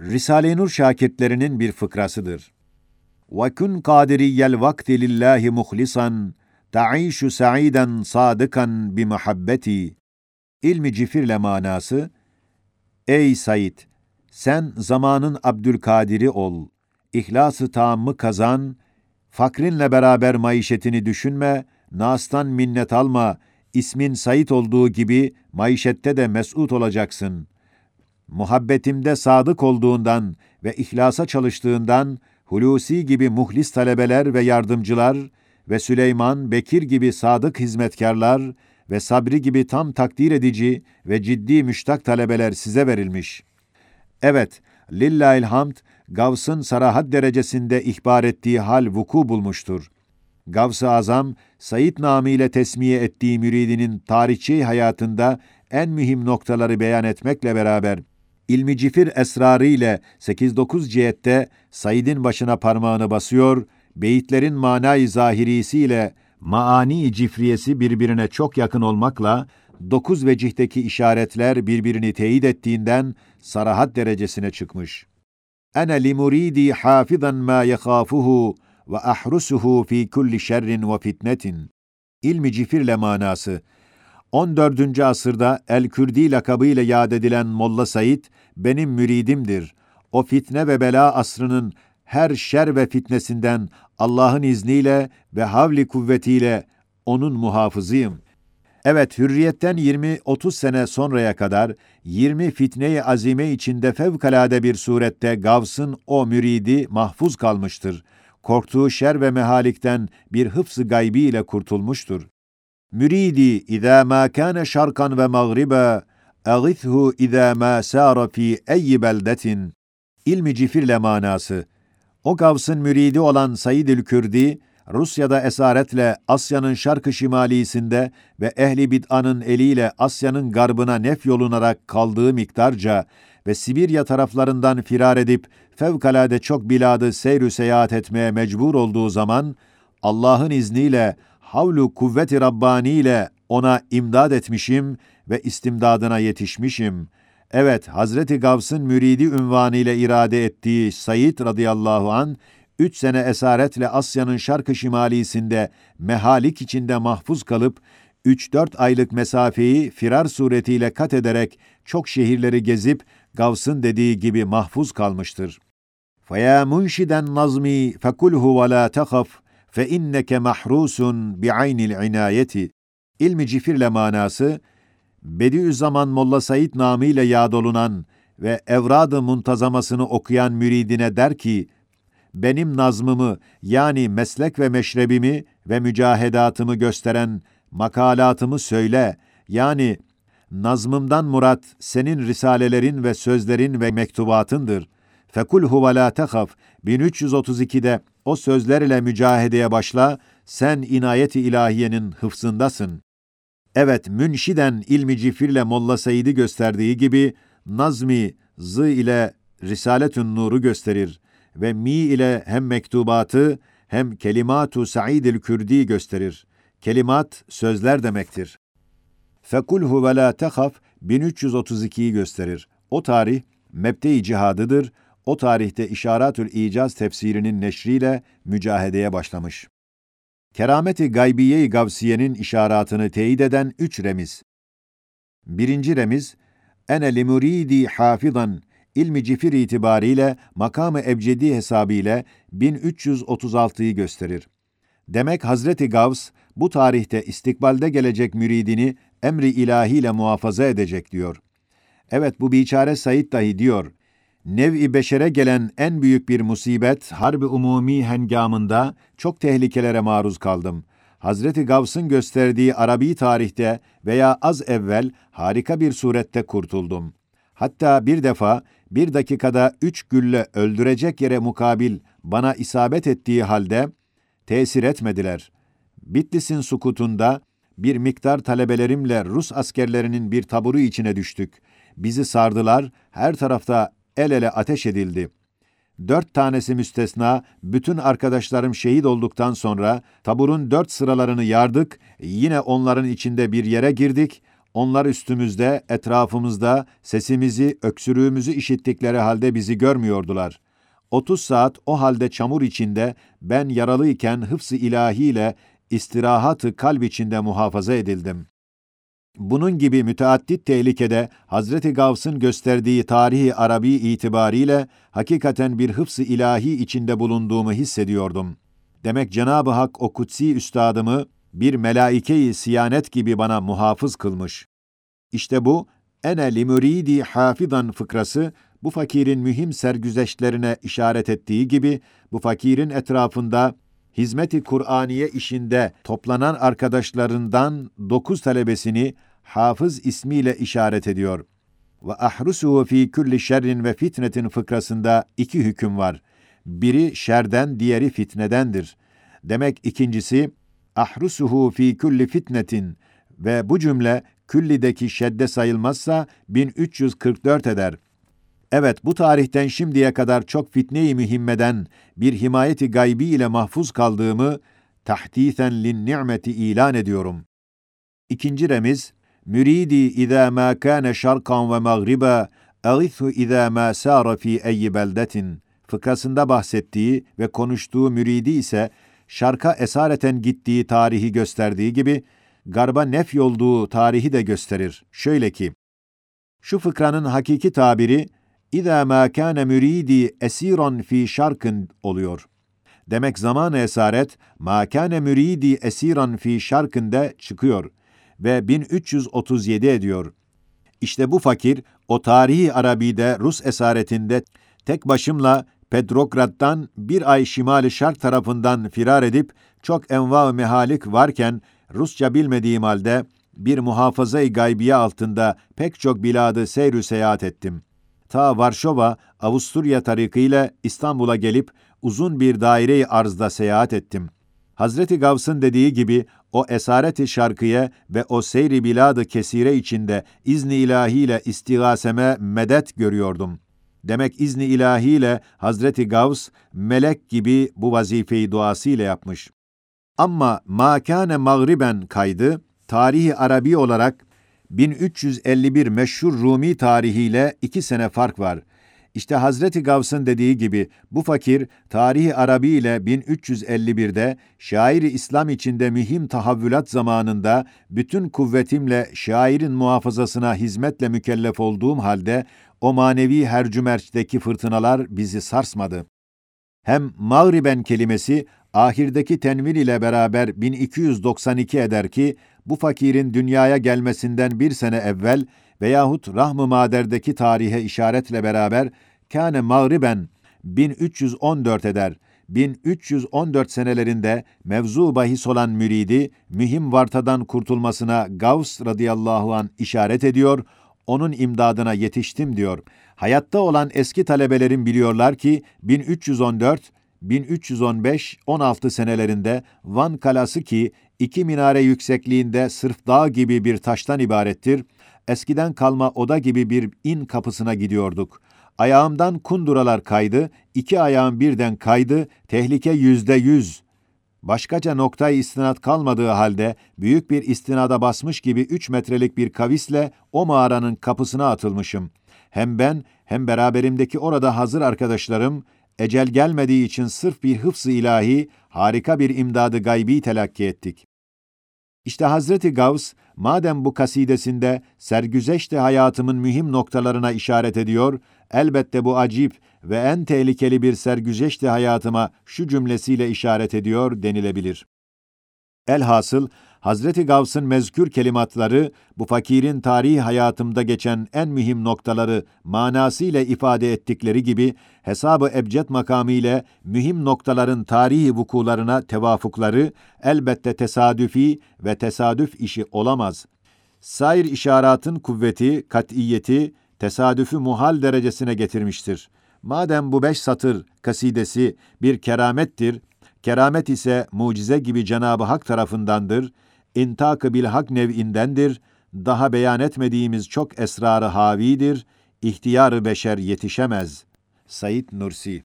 Risale-i Nur şakirtlerinin bir fıkrasıdır. وَكُنْ قَادِرِيَّ الْوَقْتِ لِلّٰهِ مُخْلِصًا تَعِيشُ سَعِيدًا صَادِقًا بِمَحَبَّتِي İlmi cifirle manası, Ey Said! Sen zamanın Abdülkadir'i ol, ihlas-ı tammı kazan, fakrinle beraber maişetini düşünme, nastan minnet alma, ismin Said olduğu gibi maişette de mesut olacaksın. Muhabbetimde sadık olduğundan ve ihlasa çalıştığından, Hulusi gibi muhlis talebeler ve yardımcılar ve Süleyman, Bekir gibi sadık hizmetkarlar ve Sabri gibi tam takdir edici ve ciddi müştak talebeler size verilmiş. Evet, lillahilhamd, Gavs'ın sarahat derecesinde ihbar ettiği hal vuku bulmuştur. Gavs-ı Azam, Said namıyla tesmiye ettiği müridinin tarihçi hayatında en mühim noktaları beyan etmekle beraber, ilmi cifir esrarı ile 8-9 cihette Said'in başına parmağını basıyor, beyitlerin manayı zahirisiyle maani cifriyesi birbirine çok yakın olmakla, dokuz vecihteki işaretler birbirini teyit ettiğinden sarahat derecesine çıkmış. Ene li muridi hafizan ma yakhafuhu ve ahrusuhu fi kulli şerrin ve fitnetin. İlmi cifirle manası. 14. asırda El-Kürdi lakabıyla yad edilen Molla Said benim müridimdir. O fitne ve bela asrının her şer ve fitnesinden Allah'ın izniyle ve havli kuvvetiyle onun muhafızıyım. Evet, hürriyetten 20-30 sene sonraya kadar 20 fitne-i azime içinde fevkalade bir surette Gavs'ın o müridi mahfuz kalmıştır. Korktuğu şer ve mehalikten bir hıfz-ı gaybi ile kurtulmuştur. Müridi izâ mâ kâne şarkan ve mağribe, اَغِثْهُ اِذَا مَا سَارَ ف۪ي اَيِّ beldetin. İlmi cifirle manası. O Gavs'ın müridi olan Said-ül Kürdi, Rusya'da esaretle Asya'nın şarkı şimalisinde ve ehli bid'anın eliyle Asya'nın garbına nef yolunarak kaldığı miktarca ve Sibirya taraflarından firar edip fevkalade çok biladı seyr seyahat etmeye mecbur olduğu zaman, Allah'ın izniyle, havlu kuvveti Rabbani ile ona imdad etmişim ve istimdadına yetişmişim. Evet, Hazreti Gavs'ın müridi ünvanı ile irade ettiği Said radıyallahu an üç sene esaretle Asya'nın şarkı şimalisinde mehalik içinde mahfuz kalıp, üç dört aylık mesafeyi firar suretiyle kat ederek çok şehirleri gezip Gavs'ın dediği gibi mahfuz kalmıştır. فَيَا مُنْشِدًا نَظْمِي فَكُلْهُ وَلَا تَخَفْ fe inneke mahrusun bi aynil inayeti. İlmi cifirle manası, Bediüzzaman Molla Said namıyla yad olunan ve evradı muntazamasını okuyan müridine der ki, benim nazmımı yani meslek ve meşrebimi ve mücahedatımı gösteren makalatımı söyle, yani nazmımdan murat senin risalelerin ve sözlerin ve mektubatındır. Fekul huve la tehaf 1332'de o sözlerle mücahedeye başla, sen inayeti ilahiyenin hıfzındasın. Evet, münşiden ilmi cifirle Molla Said'i gösterdiği gibi, Nazmi, zı ile Risaletün Nur'u gösterir ve mi ile hem mektubatı hem kelimatu Sa'idil Kürdi gösterir. Kelimat, sözler demektir. Fekulhu ve la tehaf 1332'yi gösterir. O tarih, mebde-i cihadıdır. O tarihte İşaratül İcaz tefsirinin neşriyle mücahedeye başlamış. Kerameti gaybiye-i gavsiyenin işaratını teyit eden üç remiz. Birinci remiz, ene li muridi hafizan ilmi cifir itibariyle makamı ebcedi hesabıyla 1336'yı gösterir. Demek Hazreti Gavs bu tarihte istikbalde gelecek müridini emri ilahiyle muhafaza edecek diyor. Evet bu biçare Said dahi diyor, nev-i beşere gelen en büyük bir musibet, harbi umumi hengamında çok tehlikelere maruz kaldım. Hazreti Gavs'ın gösterdiği Arabi tarihte veya az evvel harika bir surette kurtuldum. Hatta bir defa bir dakikada üç gülle öldürecek yere mukabil bana isabet ettiği halde tesir etmediler. Bitlis'in sukutunda bir miktar talebelerimle Rus askerlerinin bir taburu içine düştük. Bizi sardılar, her tarafta el ele ateş edildi. Dört tanesi müstesna, bütün arkadaşlarım şehit olduktan sonra taburun dört sıralarını yardık, yine onların içinde bir yere girdik, Onlar üstümüzde, etrafımızda sesimizi, öksürüğümüzü işittikleri halde bizi görmüyordular. 30 saat o halde çamur içinde ben yaralıyken hıfz-ı ilahiyle istirahatı kalp içinde muhafaza edildim. Bunun gibi müteaddit tehlikede Hazreti Gavs'ın gösterdiği tarihi Arabi itibariyle hakikaten bir hıfz-ı ilahi içinde bulunduğumu hissediyordum. Demek Cenab-ı Hak o kutsi üstadımı bir melaike-i siyanet gibi bana muhafız kılmış. İşte bu ene li müridi hafizan fıkrası bu fakirin mühim sergüzeşlerine işaret ettiği gibi bu fakirin etrafında hizmeti Kur'aniye işinde toplanan arkadaşlarından dokuz talebesini hafız ismiyle işaret ediyor. Ve ahrusuhu fi kulli şerrin ve fitnetin fıkrasında iki hüküm var. Biri şerden, diğeri fitnedendir. Demek ikincisi ahrusuhu fi kulli fitnetin ve bu cümle küllideki şedde sayılmazsa 1344 eder. Evet, bu tarihten şimdiye kadar çok fitne-i mühimmeden bir himayeti gaybi ile mahfuz kaldığımı tahdithen lin nimeti ilan ediyorum. İkinci remiz, müridi izâ mâ kâne şarkan ve mağriba, eğithu izâ mâ sâra fî eyyi beldetin fıkrasında bahsettiği ve konuştuğu müridi ise şarka esareten gittiği tarihi gösterdiği gibi, garba nef yolduğu tarihi de gösterir. Şöyle ki, şu fıkranın hakiki tabiri, İzâ mâ kâne mürîdî esîran fî şarkın oluyor. Demek zaman esaret, mâ kâne mürîdî esîran fî şarkında çıkıyor ve 1337 ediyor. İşte bu fakir, o tarihi Arabi'de Rus esaretinde tek başımla Petrograd'dan bir ay şimali şark tarafından firar edip çok enva mehalik varken Rusça bilmediğim halde bir muhafaza-i gaybiye altında pek çok biladı seyrü seyahat ettim. Ta Varşova, Avusturya tarikıyla İstanbul'a gelip uzun bir daire-i arzda seyahat ettim. Hazreti Gavs'ın dediği gibi o esareti şarkıya ve o seyri biladı kesire içinde izni ilahiyle istigaseme medet görüyordum.'' Demek izni ilahiyle Hazreti Gavs melek gibi bu vazifeyi duasıyla yapmış. Ama makane mağriben kaydı tarihi Arabi olarak 1351 meşhur Rumi tarihiyle iki sene fark var. İşte Hazreti Gavs'ın dediği gibi bu fakir tarihi Arabi ile 1351'de şairi İslam içinde mühim tahavvülat zamanında bütün kuvvetimle şairin muhafazasına hizmetle mükellef olduğum halde o manevi hercümerçteki fırtınalar bizi sarsmadı. Hem mağriben kelimesi ahirdeki tenvin ile beraber 1292 eder ki, bu fakirin dünyaya gelmesinden bir sene evvel veyahut Rahm-ı Mader'deki tarihe işaretle beraber kâne mağriben 1314 eder. 1314 senelerinde mevzu bahis olan müridi, mühim vartadan kurtulmasına Gavs radıyallahu an işaret ediyor, onun imdadına yetiştim diyor. Hayatta olan eski talebelerin biliyorlar ki 1314 1315-16 senelerinde Van Kalası ki iki minare yüksekliğinde sırf dağ gibi bir taştan ibarettir, eskiden kalma oda gibi bir in kapısına gidiyorduk. Ayağımdan kunduralar kaydı, iki ayağım birden kaydı, tehlike yüzde yüz. Başkaca noktayı istinat kalmadığı halde büyük bir istinada basmış gibi üç metrelik bir kavisle o mağaranın kapısına atılmışım. Hem ben hem beraberimdeki orada hazır arkadaşlarım ecel gelmediği için sırf bir hıfz-ı ilahi harika bir imdadı gaybi telakki ettik. İşte Hazreti Gavs, madem bu kasidesinde sergüzeşte hayatımın mühim noktalarına işaret ediyor, elbette bu acip ve en tehlikeli bir sergüzeşte hayatıma şu cümlesiyle işaret ediyor denilebilir. Elhasıl, Hazreti Gavs'ın mezkür kelimatları, bu fakirin tarihi hayatımda geçen en mühim noktaları manasıyla ifade ettikleri gibi, hesabı ebced makamı ile mühim noktaların tarihi vukularına tevafukları elbette tesadüfi ve tesadüf işi olamaz. Sair işaratın kuvveti, kat'iyeti, tesadüfü muhal derecesine getirmiştir. Madem bu beş satır kasidesi bir keramettir, keramet ise mucize gibi Cenab-ı Hak tarafındandır, intak-ı bil hak nev'indendir, daha beyan etmediğimiz çok esrarı havidir, ihtiyar beşer yetişemez. Said Nursi